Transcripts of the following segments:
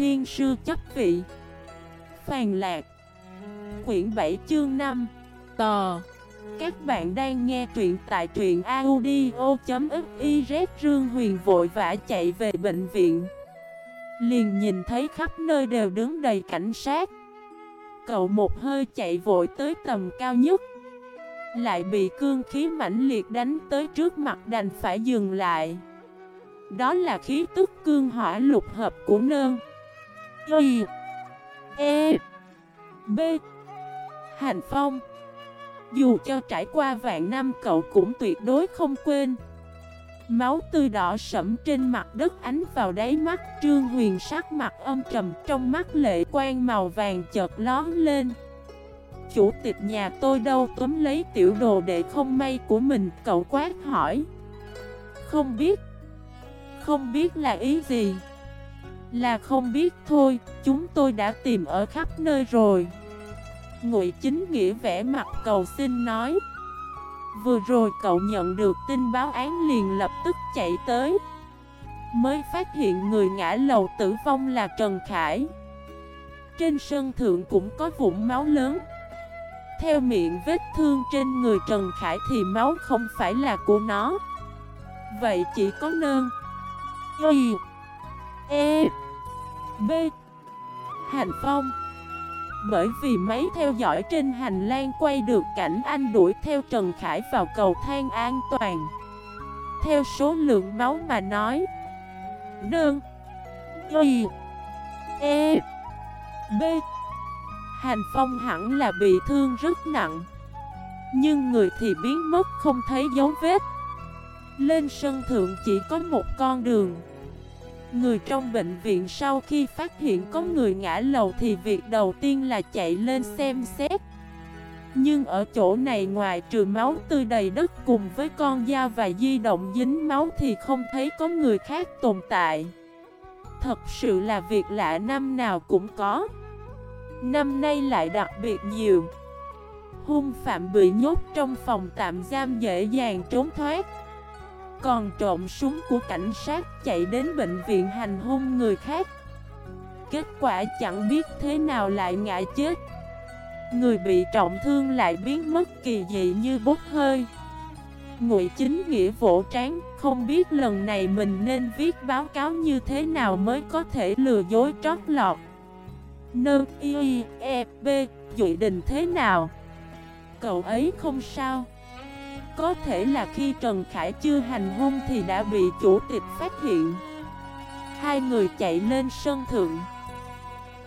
thiên sư chấp vị. Phàn lạc. Quyển 7 chương 5 Tò. Các bạn đang nghe truyện tại truyện audio.xyz Rương Huyền vội vã chạy về bệnh viện. Liền nhìn thấy khắp nơi đều đứng đầy cảnh sát. Cậu một hơi chạy vội tới tầm cao nhất. Lại bị cương khí mãnh liệt đánh tới trước mặt đành phải dừng lại. Đó là khí tức cương hỏa lục hợp của nơn. Y E B. Hành Phong, Dù cho trải qua vạn năm cậu cũng tuyệt đối không quên. Máu tươi đỏ sẫm trên mặt đất ánh vào đáy mắt Trương Huyền sắc mặt âm trầm, Trong mắt lệ quan màu vàng chợt lón lên. Chủ tịch nhà tôi đâu túm lấy tiểu đồ để không may của mình? Cậu quát hỏi. Không biết. Không biết là ý gì? Là không biết thôi, Chúng tôi đã tìm ở khắp nơi rồi. Ngụy chính nghĩa vẽ mặt cầu xin nói. Vừa rồi cậu nhận được tin báo án liền lập tức chạy tới. Mới phát hiện người ngã lầu tử vong là Trần Khải. Trên sân thượng cũng có vũng máu lớn. Theo miệng vết thương trên người Trần Khải thì máu không phải là của nó. Vậy chỉ có nơn. Y. E. B. Hành Phong. Bởi vì máy theo dõi trên hành lang quay được cảnh anh đuổi theo Trần Khải vào cầu thang an toàn. Theo số lượng máu mà nói, Đơn, Y E B. Hành Phong hẳn là bị thương rất nặng, Nhưng người thì biến mất không thấy dấu vết. Lên sân thượng chỉ có một con đường. Người trong bệnh viện sau khi phát hiện có người ngã lầu thì việc đầu tiên là chạy lên xem xét. Nhưng ở chỗ này ngoài trừ máu tươi đầy đất cùng với con dao và di động dính máu thì không thấy có người khác tồn tại. Thật sự là việc lạ năm nào cũng có. Năm nay lại đặc biệt nhiều. Hung phạm bị nhốt trong phòng tạm giam dễ dàng trốn thoát còn trộm súng của cảnh sát chạy đến bệnh viện hành hung người khác. Kết quả chẳng biết thế nào lại ngã chết. Người bị trọng thương lại biến mất kỳ dị như bốc hơi. Ngụy chính nghĩa vỗ trán, Không biết lần này mình nên viết báo cáo như thế nào mới có thể lừa dối trót lọt. Nơ, y e b Dụy đình thế nào? Cậu ấy không sao có thể là khi Trần Khải chưa hành hung thì đã bị chủ tịch phát hiện. Hai người chạy lên sân thượng.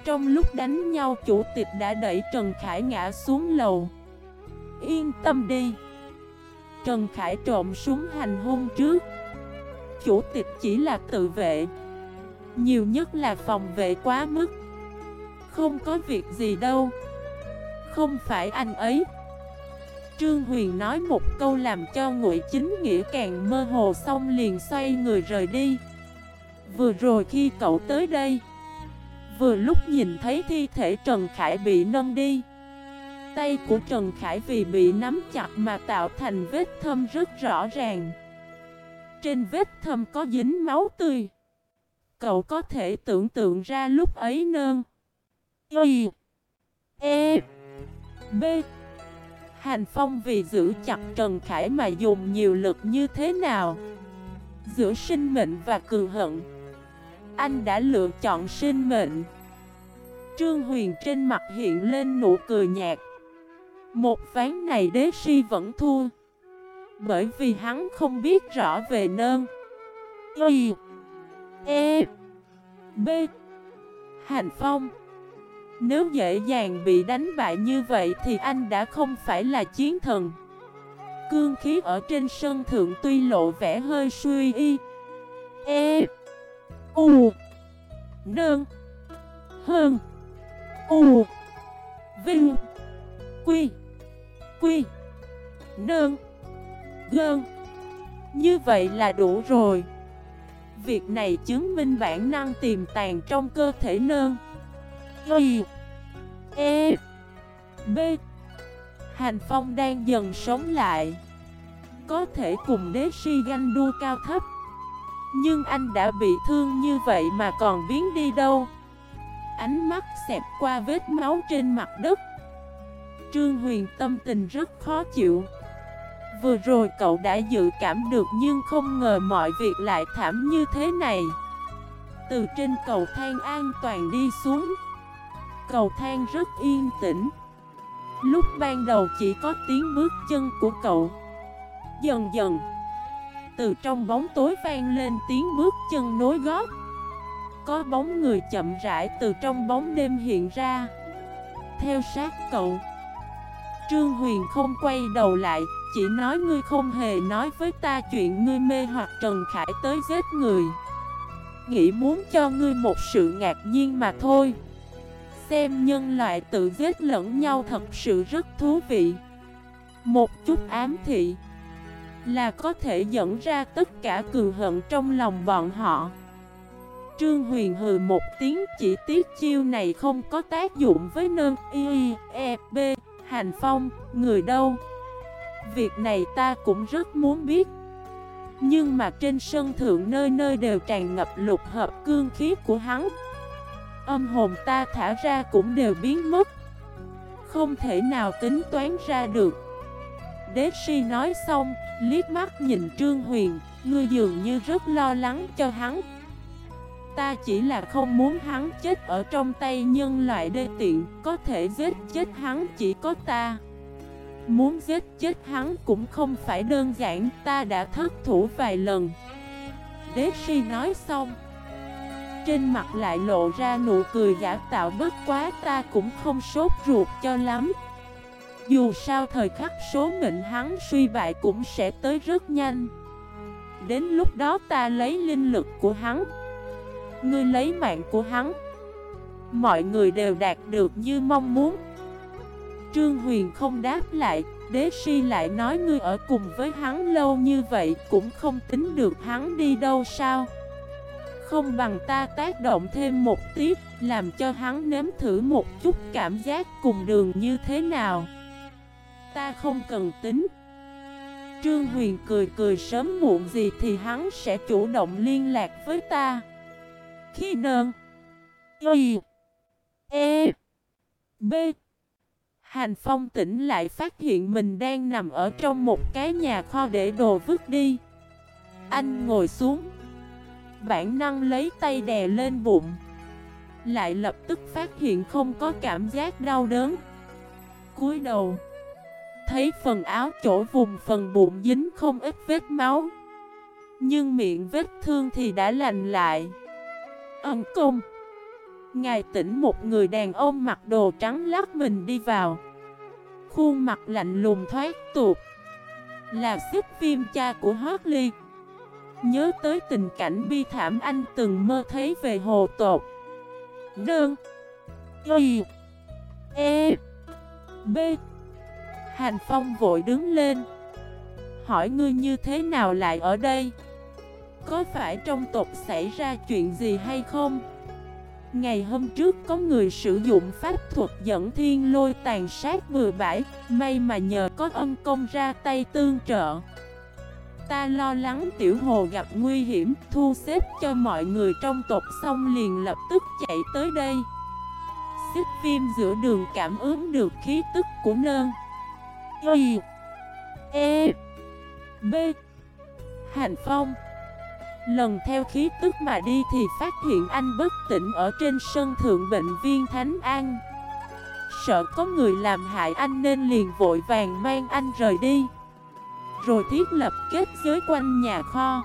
Trong lúc đánh nhau, chủ tịch đã đẩy Trần Khải ngã xuống lầu. Yên tâm đi. Trần Khải trộm súng hành hung trước. Chủ tịch chỉ là tự vệ. Nhiều nhất là phòng vệ quá mức. Không có việc gì đâu. Không phải anh ấy. Trương Huyền nói một câu làm cho Ngụy Chính Nghĩa càng mơ hồ xong liền xoay người rời đi. Vừa rồi khi cậu tới đây, vừa lúc nhìn thấy thi thể Trần Khải bị nâng đi. Tay của Trần Khải vì bị nắm chặt mà tạo thành vết thâm rất rõ ràng. Trên vết thâm có dính máu tươi. Cậu có thể tưởng tượng ra lúc ấy nơn. Y E B Hành Phong vì giữ chặt Trần Khải mà dùng nhiều lực như thế nào? Giữa sinh mệnh và cường hận. Anh đã lựa chọn sinh mệnh. Trương Huyền trên mặt hiện lên nụ cười nhạt. Một ván này đế si vẫn thua. Bởi vì hắn không biết rõ về nơn. Y E B. Hành Phong nếu dễ dàng bị đánh bại như vậy thì anh đã không phải là chiến thần. Cương khí ở trên sân thượng tuy lộ vẻ hơi suy y. E U, Nơn, Hơn, U, Vinh, Quy Quy, Nơn, Gơn. Như vậy là đủ rồi. Việc này chứng minh bản năng tiềm tàng trong cơ thể nơn. Y E B. Hành Phong đang dần sống lại. Có thể cùng đế si ganh đua cao thấp. Nhưng anh đã bị thương như vậy mà còn biến đi đâu? Ánh mắt xẹp qua vết máu trên mặt đất. Trương Huyền tâm tình rất khó chịu. Vừa rồi cậu đã dự cảm được nhưng không ngờ mọi việc lại thảm như thế này. Từ trên cầu thang an toàn đi xuống Cầu thang rất yên tĩnh. Lúc ban đầu chỉ có tiếng bước chân của cậu. Dần dần, Từ trong bóng tối vang lên tiếng bước chân nối gót. Có bóng người chậm rãi từ trong bóng đêm hiện ra. Theo sát cậu, Trương Huyền không quay đầu lại, Chỉ nói ngươi không hề nói với ta chuyện ngươi mê hoặc Trần Khải tới giết người. Nghĩ muốn cho ngươi một sự ngạc nhiên mà thôi. Xem nhân loại tự giết lẫn nhau thật sự rất thú vị. Một chút ám thị Là có thể dẫn ra tất cả cường hận trong lòng bọn họ. Trương Huyền hừ một tiếng chỉ tiết chiêu này không có tác dụng với nơn y e b Hành Phong, người đâu? Việc này ta cũng rất muốn biết. Nhưng mà trên sân thượng nơi nơi đều tràn ngập lục hợp cương khí của hắn Âm hồn ta thả ra cũng đều biến mất. Không thể nào tính toán ra được. Đế si nói xong, liếc mắt nhìn Trương Huyền Ngươi dường như rất lo lắng cho hắn. Ta chỉ là không muốn hắn chết ở trong tay nhân loại đê tiện Có thể giết chết hắn chỉ có ta. Muốn giết chết hắn cũng không phải đơn giản Ta đã thất thủ vài lần. Đế si nói xong trên mặt lại lộ ra nụ cười giả tạo bất quá, ta cũng không sốt ruột cho lắm. Dù sao thời khắc số mệnh hắn suy bại cũng sẽ tới rất nhanh. Đến lúc đó ta lấy linh lực của hắn. Ngươi lấy mạng của hắn. Mọi người đều đạt được như mong muốn. Trương Huyền không đáp lại, Đế si lại nói ngươi ở cùng với hắn lâu như vậy Cũng không tính được hắn đi đâu sao. Không bằng ta tác động thêm một tiếp, Làm cho hắn nếm thử một chút cảm giác cùng đường như thế nào. Ta không cần tính. Trương Huyền cười cười sớm muộn gì thì hắn sẽ chủ động liên lạc với ta. Khi nơn. Y. E. B. Hành Phong tỉnh lại phát hiện mình đang nằm ở trong một cái nhà kho để đồ vứt đi. Anh ngồi xuống. Bản năng lấy tay đè lên bụng. Lại lập tức phát hiện không có cảm giác đau đớn. Cúi đầu, Thấy phần áo chỗ vùng phần bụng dính không ít vết máu. Nhưng miệng vết thương thì đã lành lại. Ân công. Ngài tỉnh một người đàn ông mặc đồ trắng lắc mình đi vào. Khuôn mặt lạnh lùng thoát tuột Là xếp phim cha của Hartley. Nhớ tới tình cảnh bi thảm anh từng mơ thấy về hồ tột. Đơn. Y. E. B. Hành Phong vội đứng lên. Hỏi ngươi như thế nào lại ở đây? Có phải trong tộc xảy ra chuyện gì hay không? Ngày hôm trước có người sử dụng pháp thuật dẫn thiên lôi tàn sát bừa bãi May mà nhờ có ân công ra tay tương trợ. Ta lo lắng tiểu hồ gặp nguy hiểm, Thu xếp cho mọi người trong tộc xong liền lập tức chạy tới đây. Xích phim giữa đường cảm ứng được khí tức của nơn. Y E B. Hành phong. Lần theo khí tức mà đi thì phát hiện anh bất tỉnh ở trên sân thượng bệnh viên Thánh An. Sợ có người làm hại anh nên liền vội vàng mang anh rời đi. Rồi thiết lập kết giới quanh nhà kho.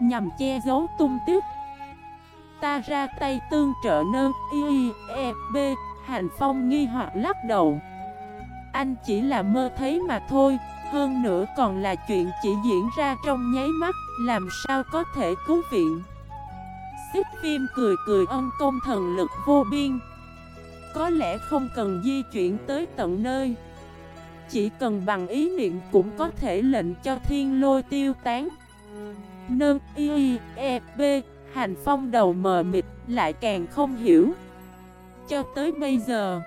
Nhằm che giấu tung tích. Ta ra tay tương trợ nơ, y e b Hành Phong nghi hoặc lắc đầu. Anh chỉ là mơ thấy mà thôi, hơn nữa còn là chuyện chỉ diễn ra trong nháy mắt, Làm sao có thể cứu viện? Xích phim cười cười ân công thần lực vô biên. Có lẽ không cần di chuyển tới tận nơi. Chỉ cần bằng ý niệm cũng có thể lệnh cho thiên lôi tiêu tán. Nâng y e b, Hành phong đầu mờ mịt, lại càng không hiểu. Cho tới bây giờ,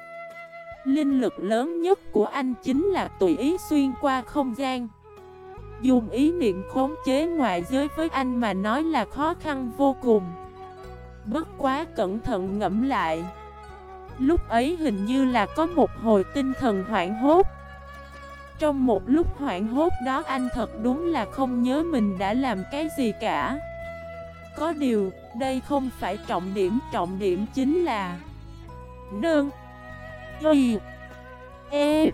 Linh lực lớn nhất của anh chính là tùy ý xuyên qua không gian. Dùng ý niệm khống chế ngoại giới với anh mà nói là khó khăn vô cùng. Bất quá cẩn thận ngẫm lại, Lúc ấy hình như là có một hồi tinh thần hoảng hốt. Trong một lúc hoảng hốt đó anh thật đúng là không nhớ mình đã làm cái gì cả. Có điều, đây không phải trọng điểm Trọng điểm chính là Nương Y E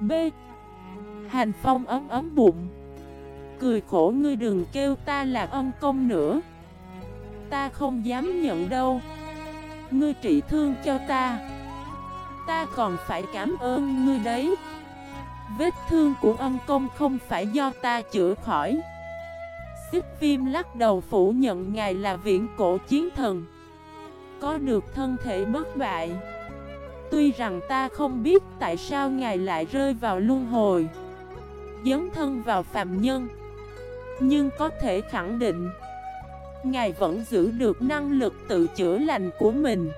B. Hành Phong ấm ấm bụng. Cười khổ ngươi đừng kêu ta là ân công nữa. Ta không dám nhận đâu. Ngươi trị thương cho ta. Ta còn phải cảm ơn ngươi đấy. Vết thương của ân công không phải do ta chữa khỏi. Xích viêm lắc đầu phủ nhận ngài là viễn cổ chiến thần. Có được thân thể bất bại. Tuy rằng ta không biết tại sao ngài lại rơi vào luân hồi, Dấn thân vào phạm nhân, Nhưng có thể khẳng định, Ngài vẫn giữ được năng lực tự chữa lành của mình.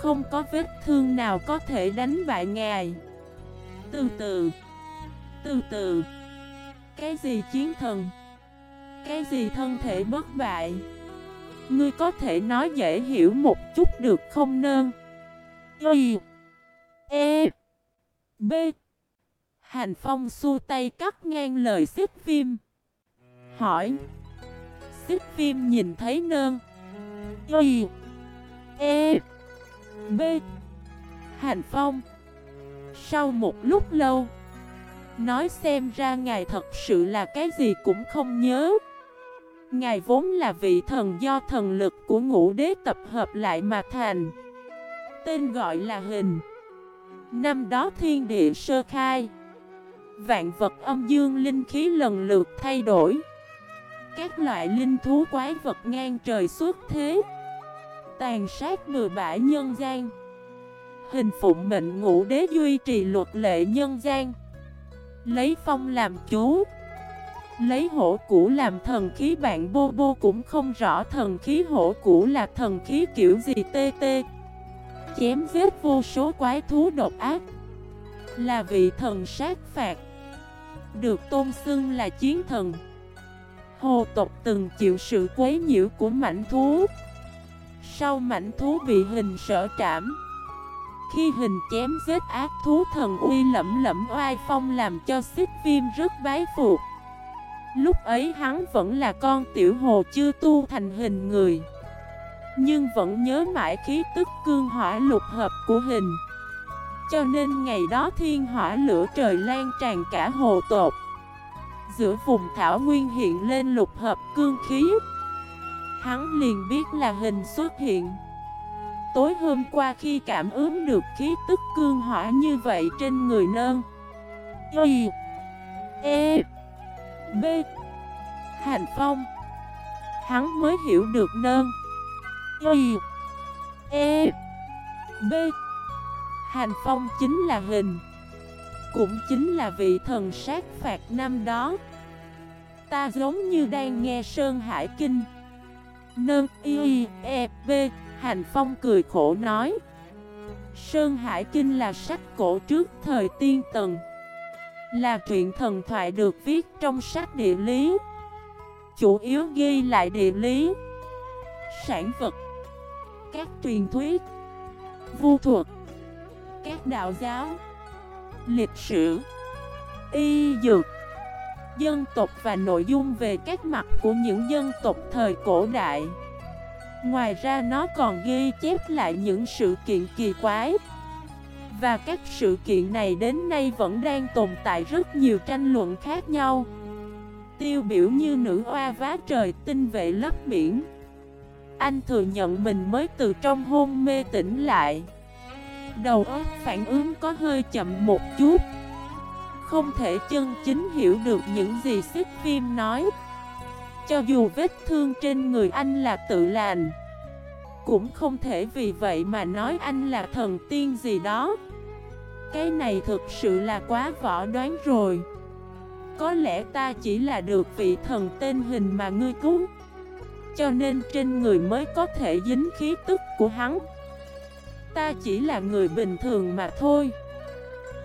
Không có vết thương nào có thể đánh bại Ngài. Từ từ. Từ từ. Cái gì chiến thần? Cái gì thân thể bất bại? Ngươi có thể nói dễ hiểu một chút được không nơn? Y. E. B. Hành Phong xua tay cắt ngang lời xích phim Hỏi. Xích phim nhìn thấy nơn. Y. E. B. Hành Phong. Sau một lúc lâu. Nói xem ra ngài thật sự là cái gì cũng không nhớ. Ngài vốn là vị thần do thần lực của ngũ đế tập hợp lại mà thành. Tên gọi là hình. Năm đó thiên địa sơ khai. Vạn vật âm dương linh khí lần lượt thay đổi. Các loại linh thú quái vật ngang trời xuất thế. Tàn sát bừa bãi nhân gian. Hình phụng mệnh ngũ đế duy trì luật lệ nhân gian. Lấy phong làm chú. Lấy hổ cũ làm thần khí bạn bô bô cũng không rõ thần khí hổ cũ là thần khí kiểu gì tê tê Chém giết vô số quái thú độc ác. Là vị thần sát phạt. Được tôn xưng là chiến thần. Hồ tộc từng chịu sự quấy nhiễu của mảnh thú. Sau mảnh thú bị hình sở trảm khi hình chém giết ác thú thần uy lẫm lẫm oai phong làm cho xích viêm rất bái phục. Lúc ấy hắn vẫn là con tiểu hồ chưa tu thành hình người, Nhưng vẫn nhớ mãi khí tức cương hỏa lục hợp của hình. Cho nên ngày đó thiên hỏa lửa trời lan tràn cả hồ tột. Giữa vùng thảo nguyên hiện lên lục hợp cương khí. Hắn liền biết là hình xuất hiện. Tối hôm qua khi cảm ứng được khí tức cương hỏa như vậy trên người nơn. Y E B. Hành Phong. Hắn mới hiểu được nơn. Y E B. Hành Phong chính là hình. Cũng chính là vị thần sát phạt năm đó. Ta giống như đang nghe Sơn Hải Kinh. Nơn Y E B. Hành Phong cười khổ nói, Sơn Hải Kinh là sách cổ trước thời tiên tần, Là truyện thần thoại được viết trong sách địa lý. Chủ yếu ghi lại địa lý, Sản vật, Các truyền thuyết, Vu thuật, Các đạo giáo, Lịch sử, Y dược, Dân tộc và nội dung về các mặt của những dân tộc thời cổ đại. Ngoài ra nó còn ghi chép lại những sự kiện kỳ quái. Và các sự kiện này đến nay vẫn đang tồn tại rất nhiều tranh luận khác nhau. Tiêu biểu như nữ oa vá trời tinh vệ lấp biển. Anh thừa nhận mình mới từ trong hôn mê tỉnh lại. Đầu óc phản ứng có hơi chậm một chút. Không thể chân chính hiểu được những gì xích phim nói. Cho dù vết thương trên người anh là tự lành. Cũng không thể vì vậy mà nói anh là thần tiên gì đó. Cái này thực sự là quá võ đoán rồi. Có lẽ ta chỉ là được vị thần tên hình mà ngươi cứu. Cho nên trên người mới có thể dính khí tức của hắn. Ta chỉ là người bình thường mà thôi.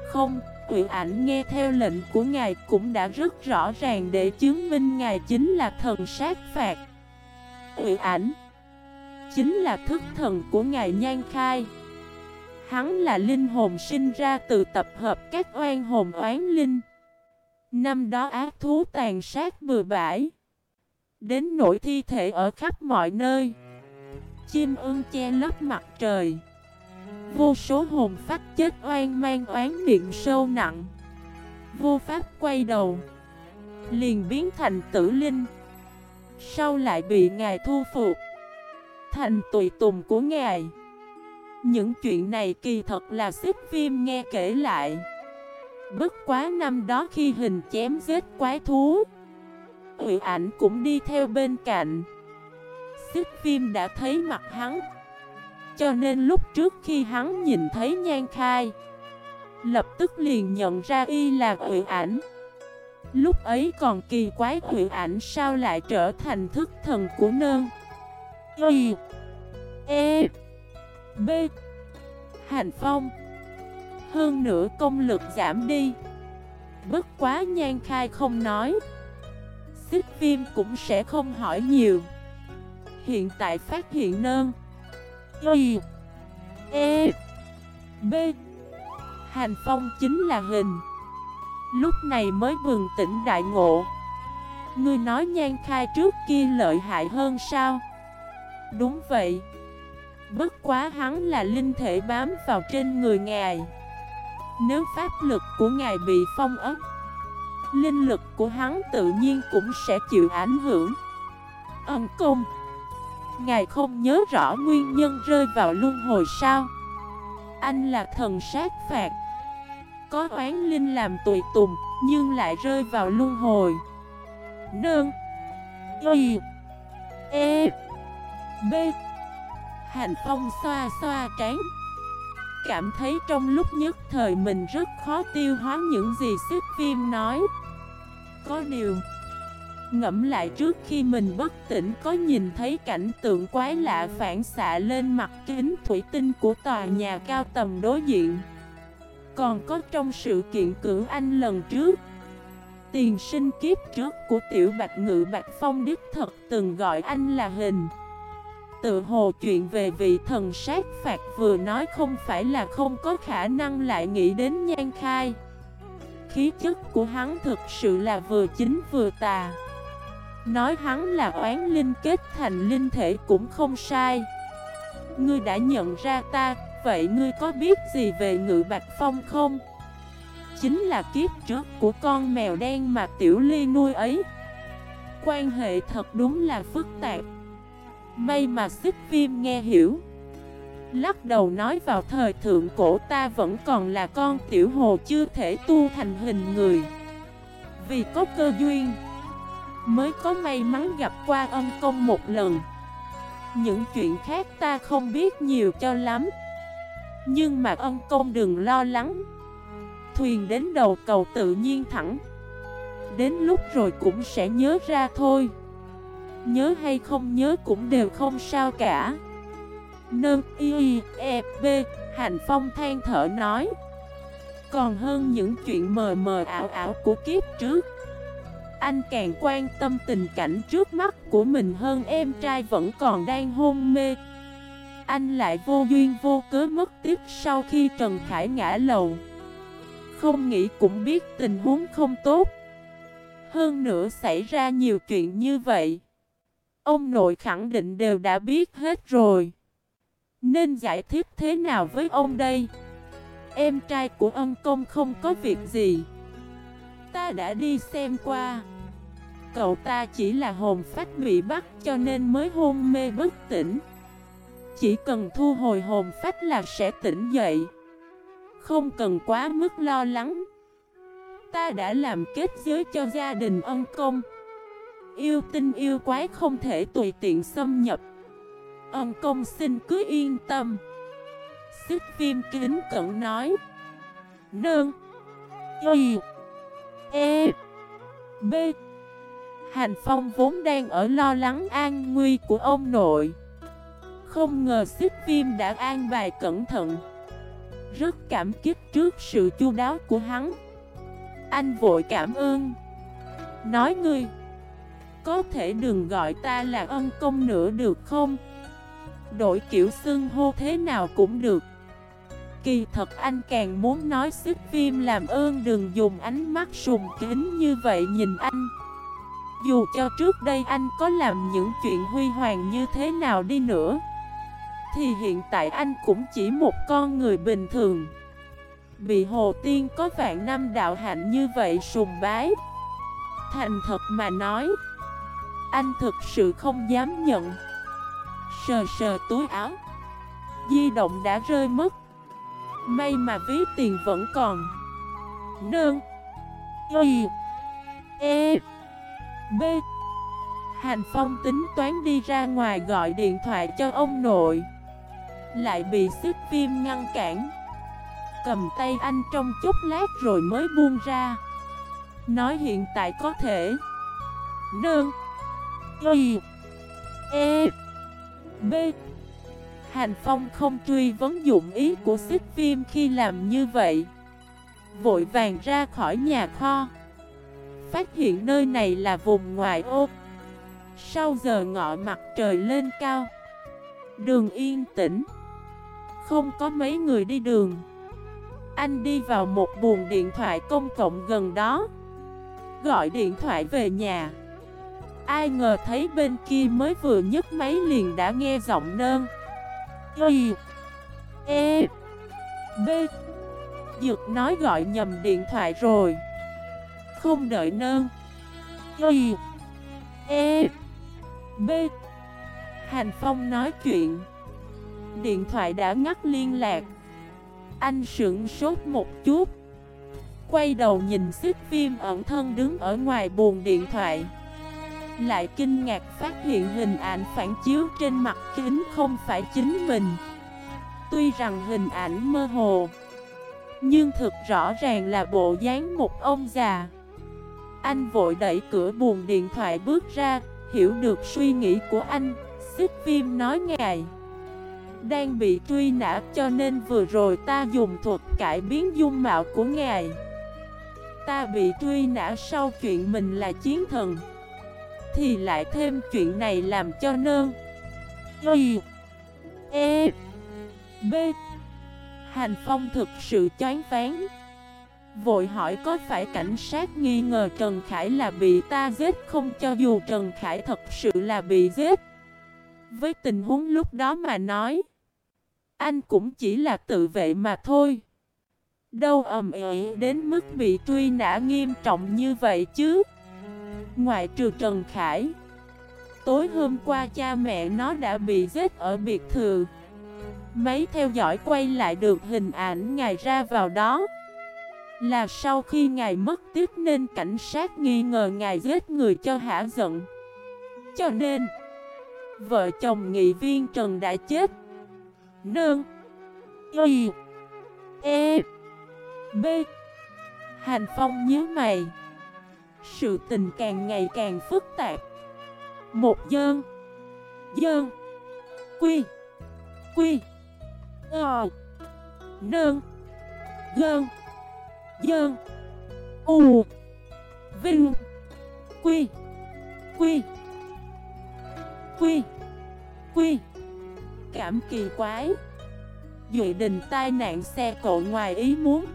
Không, ủy ảnh nghe theo lệnh của ngài cũng đã rất rõ ràng để chứng minh ngài chính là thần sát phạt. Ủy ảnh chính là thức thần của Ngài Nhan Khai. Hắn là linh hồn sinh ra từ tập hợp các oan hồn oán linh. Năm đó ác thú tàn sát bừa bãi, Đến nỗi thi thể ở khắp mọi nơi. Chim ưng che lấp mặt trời. Vô số hồn phách chết oan mang oán niệm sâu nặng. Vô pháp quay đầu. Liền biến thành tử linh. Sau lại bị ngài thu phục. Thành tùy tùng của ngài. Những chuyện này kỳ thật là xích phim nghe kể lại. Bất quá năm đó khi hình chém giết quái thú Ủy ảnh cũng đi theo bên cạnh. Xích phim đã thấy mặt hắn cho nên lúc trước khi hắn nhìn thấy nhan khai, Lập tức liền nhận ra y là ủy ảnh. Lúc ấy còn kỳ quái ủy ảnh sao lại trở thành thức thần của nơn? Y E B, Hành phong. Hơn nữa công lực giảm đi. Bất quá nhan khai không nói. Xích phim cũng sẽ không hỏi nhiều. Hiện tại phát hiện nơn. Y E B. Hành phong chính là hình. Lúc này mới bừng tỉnh đại ngộ. Ngươi nói nhan khai trước kia lợi hại hơn sao? Đúng vậy. Bất quá hắn là linh thể bám vào trên người ngài. Nếu pháp lực của ngài bị phong ấp Linh lực của hắn tự nhiên cũng sẽ chịu ảnh hưởng. Ân công. Ngài không nhớ rõ nguyên nhân rơi vào luân hồi sao? Anh là thần sát phạt. Có oán linh làm tùy tùng, Nhưng lại rơi vào luân hồi. Nương. Y. E. B. Hành phong xoa xoa trán. Cảm thấy trong lúc nhất thời mình rất khó tiêu hóa những gì xích phim nói. Có điều Ngẫm lại trước khi mình bất tỉnh, có nhìn thấy cảnh tượng quái lạ phản xạ lên mặt kính thủy tinh của tòa nhà cao tầm đối diện. Còn có trong sự kiện cử anh lần trước, Tiền sinh kiếp trước của tiểu bạch ngự bạch phong đích thật từng gọi anh là hình. Tự hồ chuyện về vị thần sát phạt vừa nói không phải là không có khả năng lại nghĩ đến nhan khai. Khí chất của hắn thực sự là vừa chính vừa tà. Nói hắn là oán linh kết thành linh thể cũng không sai. Ngươi đã nhận ra ta, vậy ngươi có biết gì về ngự bạch phong không? Chính là kiếp trước của con mèo đen mà tiểu ly nuôi ấy. Quan hệ thật đúng là phức tạp. May mà xích phim nghe hiểu. Lắc đầu nói vào thời thượng cổ ta vẫn còn là con tiểu hồ chưa thể tu thành hình người. Vì có cơ duyên Mới có may mắn gặp qua ân công một lần. Những chuyện khác ta không biết nhiều cho lắm. Nhưng mà ân công đừng lo lắng. Thuyền đến đầu cầu tự nhiên thẳng. Đến lúc rồi cũng sẽ nhớ ra thôi. Nhớ hay không nhớ cũng đều không sao cả. Nâng y e b Hành phong than thở nói. Còn hơn những chuyện mờ mờ ảo ảo của kiếp trước. Anh càng quan tâm tình cảnh trước mắt của mình hơn, em trai vẫn còn đang hôn mê. Anh lại vô duyên vô cớ mất tiếp sau khi Trần Khải ngã lầu. Không nghĩ cũng biết tình huống không tốt. Hơn nữa xảy ra nhiều chuyện như vậy. Ông nội khẳng định đều đã biết hết rồi. Nên giải thích thế nào với ông đây? Em trai của ân công không có việc gì. Ta đã đi xem qua. Cậu ta chỉ là hồn phách bị bắt cho nên mới hôn mê bất tỉnh. Chỉ cần thu hồi hồn phách là sẽ tỉnh dậy. Không cần quá mức lo lắng. Ta đã làm kết giới cho gia đình ân công. Yêu tinh yêu quái không thể tùy tiện xâm nhập. Ân công xin cứ yên tâm. Xích viêm kính cẩn nói. Nương. Y. E. B. Hành Phong vốn đang ở lo lắng an nguy của ông nội. Không ngờ xích viêm đã an bài cẩn thận. Rất cảm kích trước sự chu đáo của hắn. Anh vội cảm ơn. Nói ngươi, có thể đừng gọi ta là ân công nữa được không? Đổi kiểu xưng hô thế nào cũng được. Kỳ thật anh càng muốn nói xích phim làm ơn đừng dùng ánh mắt sùng kính như vậy nhìn anh. Dù cho trước đây anh có làm những chuyện huy hoàng như thế nào đi nữa, Thì hiện tại anh cũng chỉ một con người bình thường. Bị Hồ Tiên có vạn năm đạo hạnh như vậy sùng bái. Thành thật mà nói, Anh thực sự không dám nhận. Sờ sờ túi áo, Di động đã rơi mất. May mà ví tiền vẫn còn. Nương, Y E. B. Hành Phong tính toán đi ra ngoài gọi điện thoại cho ông nội. Lại bị xích viêm ngăn cản. Cầm tay anh trong chút lát rồi mới buông ra. Nói hiện tại có thể. Nương. Y. E. B. Hành Phong không truy vấn dụng ý của xích viêm khi làm như vậy. Vội vàng ra khỏi nhà kho. Phát hiện nơi này là vùng ngoại ô. Sau giờ ngọ mặt trời lên cao, Đường yên tĩnh. Không có mấy người đi đường. Anh đi vào một buồng điện thoại công cộng gần đó. Gọi điện thoại về nhà. Ai ngờ thấy bên kia mới vừa nhấc máy liền đã nghe giọng nơn. Y E B. Dược nói gọi nhầm điện thoại rồi. Không đợi nơn Y E B. Hành Phong nói chuyện. Điện thoại đã ngắt liên lạc. Anh sững sốt một chút. Quay đầu nhìn xích phim ẩn thân đứng ở ngoài buồn điện thoại. Lại kinh ngạc phát hiện hình ảnh phản chiếu trên mặt kính không phải chính mình. Tuy rằng hình ảnh mơ hồ, Nhưng thực rõ ràng là bộ dáng một ông già. Anh vội đẩy cửa buồn điện thoại bước ra, Hiểu được suy nghĩ của anh. Xích phim nói ngài Đang bị truy nã, cho nên vừa rồi ta dùng thuật cải biến dung mạo của ngài. Ta bị truy nã sau chuyện mình là chiến thần, thì lại thêm chuyện này làm cho nơn Y E B. Hành Phong thực sự chán phán Vội hỏi có phải cảnh sát nghi ngờ Trần Khải là bị ta giết không? Cho dù Trần Khải thật sự là bị giết. Với tình huống lúc đó mà nói, Anh cũng chỉ là tự vệ mà thôi. Đâu ầm ĩ đến mức bị truy nã nghiêm trọng như vậy chứ? Ngoại trừ Trần Khải, Tối hôm qua cha mẹ nó đã bị giết ở biệt thự. Máy theo dõi quay lại được hình ảnh ngài ra vào đó. Là sau khi ngài mất tiếp nên cảnh sát nghi ngờ ngài giết người cho hả giận. Cho nên Vợ chồng nghị viên Trần đã chết. Nương Y E B. Hành Phong nhớ mày. Sự tình càng ngày càng phức tạp. Một dơn Dơn Quy Quy Ờ nương, Gơn Dơn U. Vinh. Quy. Quy. Quy. Quy. Cảm kỳ quái. Duệ đình tai nạn xe cộ ngoài ý muốn.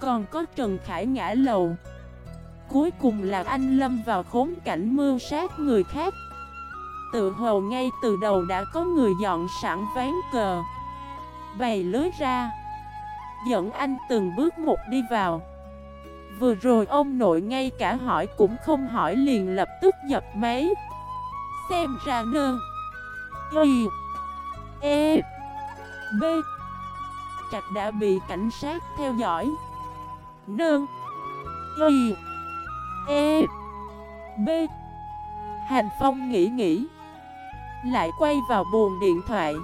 Còn có Trần Khải ngã lầu. Cuối cùng là anh lâm vào khốn cảnh mưu sát người khác. Tự hồ ngay từ đầu đã có người dọn sẵn ván cờ. Bày lưới ra. Dẫn anh từng bước một đi vào. Vừa rồi ông nội ngay cả hỏi cũng không hỏi liền lập tức dập máy. Xem ra nơ. Y E B. Trạch đã bị cảnh sát theo dõi. Nương Y E B. Hành Phong nghĩ nghĩ. Lại quay vào buồn điện thoại.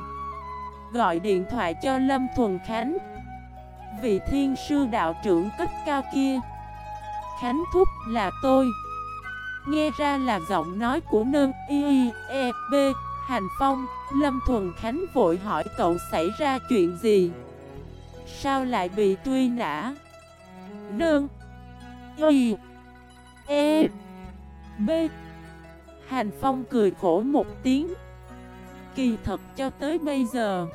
Gọi điện thoại cho Lâm Thuần Khánh. Vị thiên sư đạo trưởng cấp cao kia. Khánh Thúc là tôi. Nghe ra là giọng nói của nơn Y E B, Hành Phong, Lâm Thuần Khánh vội hỏi cậu xảy ra chuyện gì? Sao lại bị truy nã? Nương Y E B. Hành Phong cười khổ một tiếng. Kỳ thật cho tới bây giờ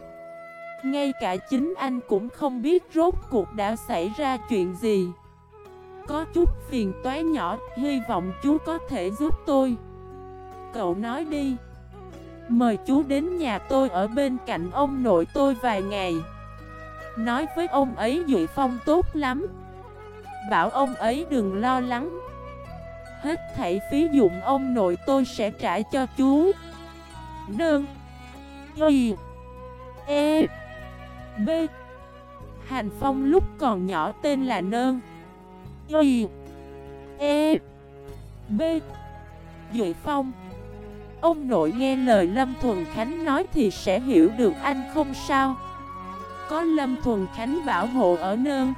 ngay cả chính anh cũng không biết rốt cuộc đã xảy ra chuyện gì. Có chút phiền toái nhỏ, Hy vọng chú có thể giúp tôi. Cậu nói đi. Mời chú đến nhà tôi ở bên cạnh ông nội tôi vài ngày. Nói với ông ấy Duy Phong tốt lắm. Bảo ông ấy đừng lo lắng. Hết thảy phí dụng ông nội tôi sẽ trả cho chú. Đơn. Y. E. B. Hành Phong lúc còn nhỏ tên là Nơn. Y. E. B. Duy Phong. Ông nội nghe lời Lâm Thuần Khánh nói thì sẽ hiểu được anh không sao. Có Lâm Thuần Khánh bảo hộ ở nơn.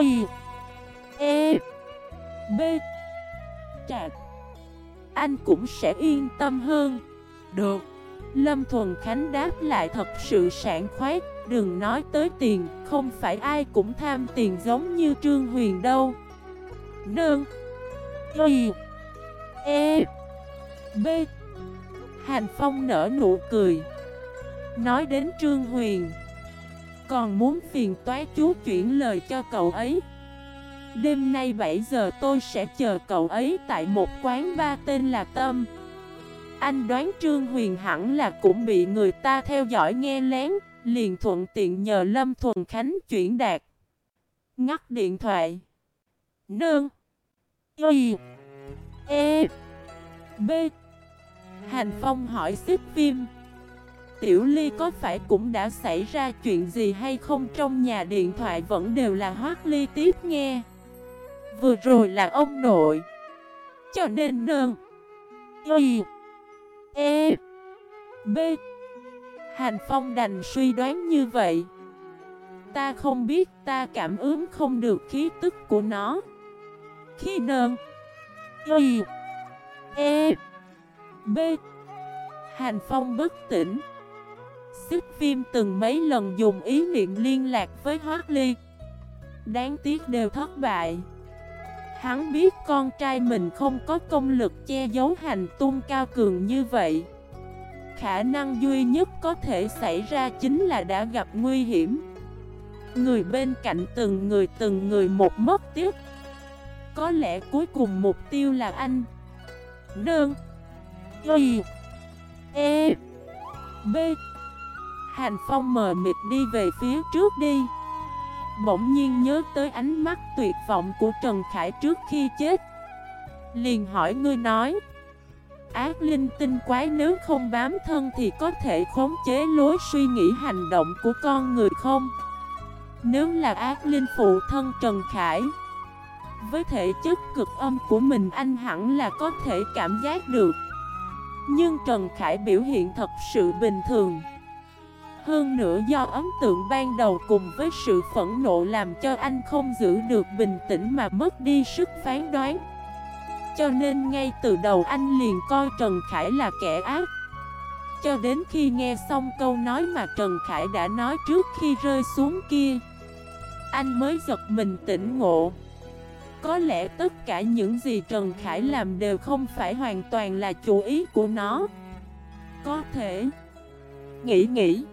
Y. E. B. Trạc Anh cũng sẽ yên tâm hơn. Được. Lâm Thuần Khánh đáp lại thật sự sảng khoái. Đừng nói tới tiền, Không phải ai cũng tham tiền giống như Trương Huyền đâu. Nương. Y. E. B. Hàn Phong nở nụ cười. Nói đến Trương Huyền, Còn muốn phiền toái chú chuyển lời cho cậu ấy. Đêm nay 7 giờ tôi sẽ chờ cậu ấy tại một quán ba tên là Tâm. Anh đoán Trương Huyền hẳn là cũng bị người ta theo dõi nghe lén. Liền thuận tiện nhờ Lâm Thuần Khánh chuyển đạt. Ngắt điện thoại. Nương. Y. E. B. Hành Phong hỏi xích phim Tiểu Ly có phải cũng đã xảy ra chuyện gì hay không? Trong nhà điện thoại vẫn đều là Hoác Ly tiếp nghe. Vừa rồi là ông nội. Cho nên nương. Y. E. B. Hành Phong đành suy đoán như vậy. Ta không biết, ta cảm ứng không được khí tức của nó. Khi nơn Y E B. Hành Phong bất tỉnh. Xích phim từng mấy lần dùng ý niệm liên lạc với Hoác Ly Đáng tiếc đều thất bại. Hắn biết con trai mình không có công lực che giấu hành tung cao cường như vậy. Khả năng duy nhất có thể xảy ra chính là đã gặp nguy hiểm. Người bên cạnh từng người từng người một mất tiếc. Có lẽ cuối cùng mục tiêu là anh. Đơn Y. E. B. Hành Phong mờ mịt đi về phía trước đi. Bỗng nhiên nhớ tới ánh mắt tuyệt vọng của Trần Khải trước khi chết. Liền hỏi ngươi nói. Ác linh tinh quái nếu không bám thân thì có thể khống chế lối suy nghĩ hành động của con người không? Nếu là ác linh phụ thân Trần Khải, Với thể chất cực âm của mình anh hẳn là có thể cảm giác được. Nhưng Trần Khải biểu hiện thật sự bình thường. Hơn nữa do ấn tượng ban đầu cùng với sự phẫn nộ làm cho anh không giữ được bình tĩnh mà mất đi sức phán đoán. Cho nên ngay từ đầu anh liền coi Trần Khải là kẻ ác. Cho đến khi nghe xong câu nói mà Trần Khải đã nói trước khi rơi xuống kia, Anh mới giật mình tỉnh ngộ. Có lẽ tất cả những gì Trần Khải làm đều không phải hoàn toàn là chủ ý của nó. Có thể, Nghĩ nghĩ,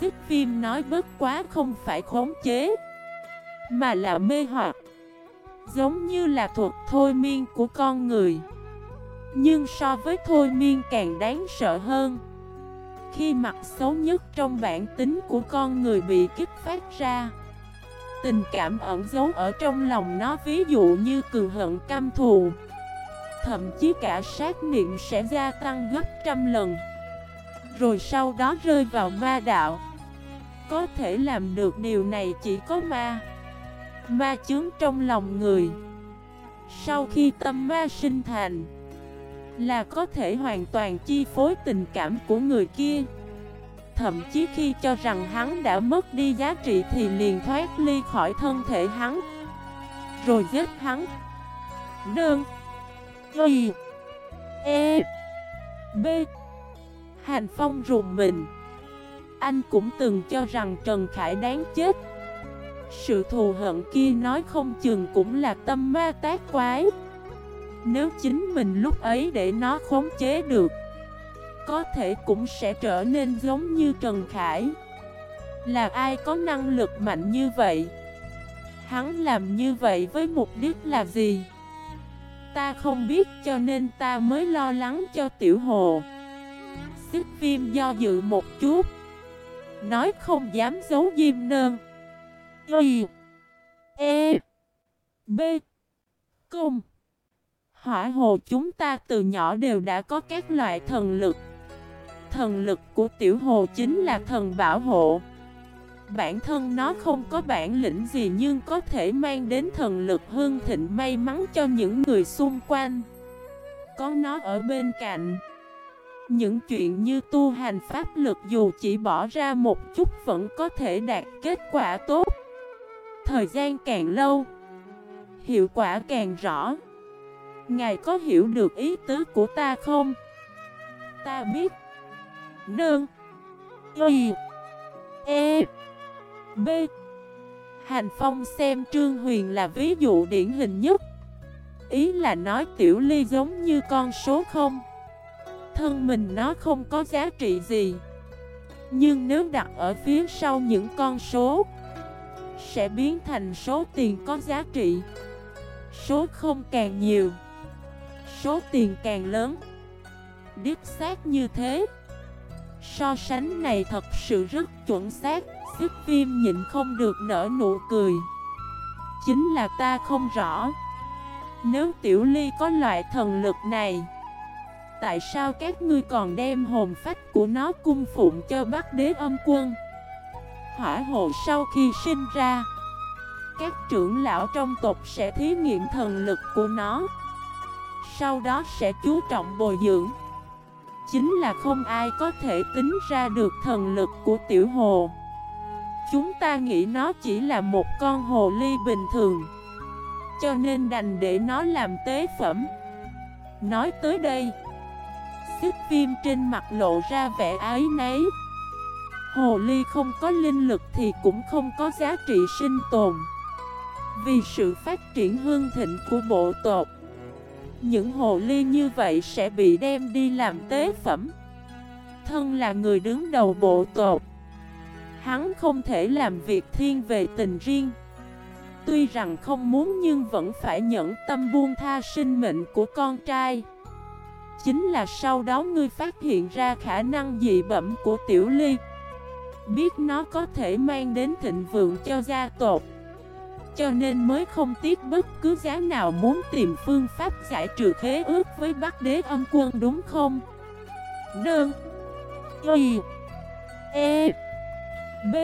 Xích phim nói bất quá không phải khống chế, Mà là mê hoặc. Giống như là thuật thôi miên của con người. Nhưng so với thôi miên càng đáng sợ hơn. Khi mặt xấu nhất trong bản tính của con người bị kích phát ra, Tình cảm ẩn giấu ở trong lòng nó, ví dụ như cường hận, căm thù, Thậm chí cả sát niệm sẽ gia tăng gấp trăm lần. Rồi sau đó rơi vào ma đạo. Có thể làm được điều này chỉ có ma Ma chướng trong lòng người. Sau khi tâm ma sinh thành, Là có thể hoàn toàn chi phối tình cảm của người kia. Thậm chí khi cho rằng hắn đã mất đi giá trị thì liền thoát ly khỏi thân thể hắn. Rồi giết hắn. Đơn. Y. E. B. Hành Phong rùng mình. Anh cũng từng cho rằng Trần Khải đáng chết. Sự thù hận kia nói không chừng cũng là tâm ma tác quái. Nếu chính mình lúc ấy để nó khống chế được, có thể cũng sẽ trở nên giống như Trần Khải. Là ai có năng lực mạnh như vậy? Hắn làm như vậy với mục đích là gì? Ta không biết, cho nên ta mới lo lắng cho tiểu hồ. Xích viêm do dự một chút, Nói không dám giấu diêm nơn. Y E B, Cung. Hỏa hồ chúng ta từ nhỏ đều đã có các loại thần lực. Thần lực của tiểu hồ chính là thần bảo hộ. Bản thân nó không có bản lĩnh gì nhưng có thể mang đến thần lực hương thịnh may mắn cho những người xung quanh. Có nó ở bên cạnh. Những chuyện như tu hành pháp lực dù chỉ bỏ ra một chút vẫn có thể đạt kết quả tốt. Thời gian càng lâu, Hiệu quả càng rõ. Ngài có hiểu được ý tứ của ta không? Ta biết. Nương. Y. E. B. Hành Phong xem Trương Huyền là ví dụ điển hình nhất. Ý là nói tiểu ly giống như con số không. Thân mình nó không có giá trị gì. Nhưng nếu đặt ở phía sau những con số sẽ biến thành số tiền có giá trị. Số không càng nhiều, Số tiền càng lớn. Điếp xác như thế. So sánh này thật sự rất chuẩn xác, Xích viêm nhịn không được nở nụ cười. Chính là ta không rõ. Nếu tiểu ly có loại thần lực này, Tại sao các ngươi còn đem hồn phách của nó cung phụng cho bác đế âm quân? Hỏa hồ sau khi sinh ra. Các trưởng lão trong tộc sẽ thí nghiệm thần lực của nó. Sau đó sẽ chú trọng bồi dưỡng. Chính là không ai có thể tính ra được thần lực của tiểu hồ. Chúng ta nghĩ nó chỉ là một con hồ ly bình thường, Cho nên đành để nó làm tế phẩm. Nói tới đây, Xích viêm trên mặt lộ ra vẻ ái nấy Hồ ly không có linh lực thì cũng không có giá trị sinh tồn. Vì sự phát triển hương thịnh của bộ tộc, Những hồ ly như vậy sẽ bị đem đi làm tế phẩm. Thân là người đứng đầu bộ tộc, Hắn không thể làm việc thiên về tình riêng. Tuy rằng không muốn nhưng vẫn phải nhẫn tâm buông tha sinh mệnh của con trai. Chính là sau đó ngươi phát hiện ra khả năng dị bẩm của Tiểu Ly Biết nó có thể mang đến thịnh vượng cho gia tộc. Cho nên mới không tiếc bất cứ giá nào muốn tìm phương pháp giải trừ khế ước với Bắc Đế âm quân, đúng không? Đơn Y. E. B.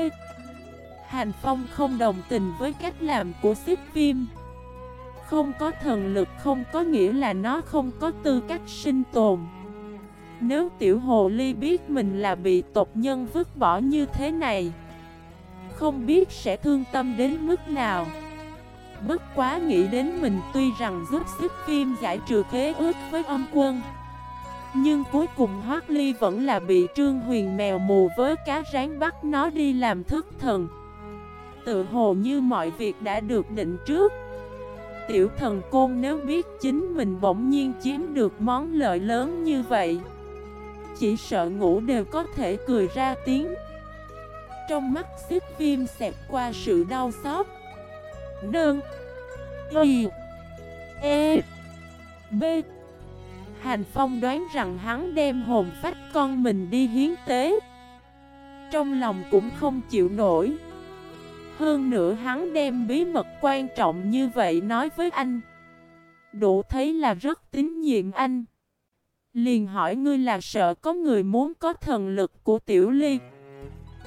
Hành Phong không đồng tình với cách làm của xếp phim Không có thần lực, không có nghĩa là nó không có tư cách sinh tồn. Nếu tiểu hồ ly biết mình là bị tộc nhân vứt bỏ như thế này, Không biết sẽ thương tâm đến mức nào. Bất quá nghĩ đến mình tuy rằng giúp xích phim giải trừ khế ước với âm quân, nhưng cuối cùng Hoác Ly vẫn là bị Trương Huyền mèo mù với cá rán bắt nó đi làm thức thần. Tự hồ như mọi việc đã được định trước. Tiểu thần côn nếu biết chính mình bỗng nhiên chiếm được món lợi lớn như vậy chỉ sợ ngủ đều có thể cười ra tiếng. Trong mắt xích viêm xẹt qua sự đau xót. Nương. Y. E. B. Hành Phong đoán rằng hắn đem hồn phách con mình đi hiến tế. Trong lòng cũng không chịu nổi. Hơn nữa hắn đem bí mật quan trọng như vậy nói với anh. Đủ thấy là rất tín nhiệm anh. Liền hỏi ngươi là sợ có người muốn có thần lực của Tiểu Ly.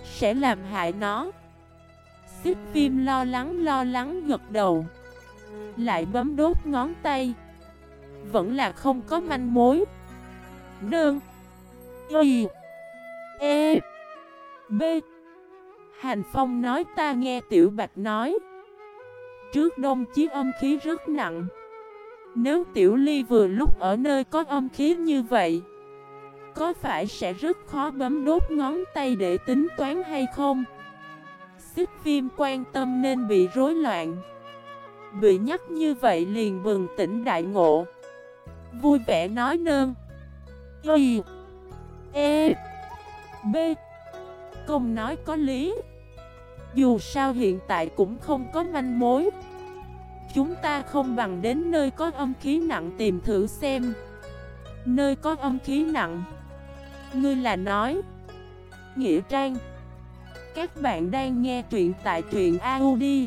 Sẽ làm hại nó. Xích phim lo lắng lo lắng gật đầu. Lại bấm đốt ngón tay. Vẫn là không có manh mối. Đơn Y. E. B. Hành Phong nói ta nghe Tiểu Bạch nói. Trước đông chiếc âm khí rất nặng. Nếu Tiểu Ly vừa lúc ở nơi có âm khí như vậy, Có phải sẽ rất khó bấm đốt ngón tay để tính toán hay không? Xích viêm quan tâm nên bị rối loạn. Bị nhắc như vậy liền bừng tỉnh đại ngộ. Vui vẻ nói nơn. Y E B. Công nói có lý. Dù sao hiện tại cũng không có manh mối. Chúng ta không bằng đến nơi có âm khí nặng tìm thử xem. Nơi có âm khí nặng. Ngươi là nói. Nghĩa Trang. Các bạn đang nghe truyện tại truyện audio.fif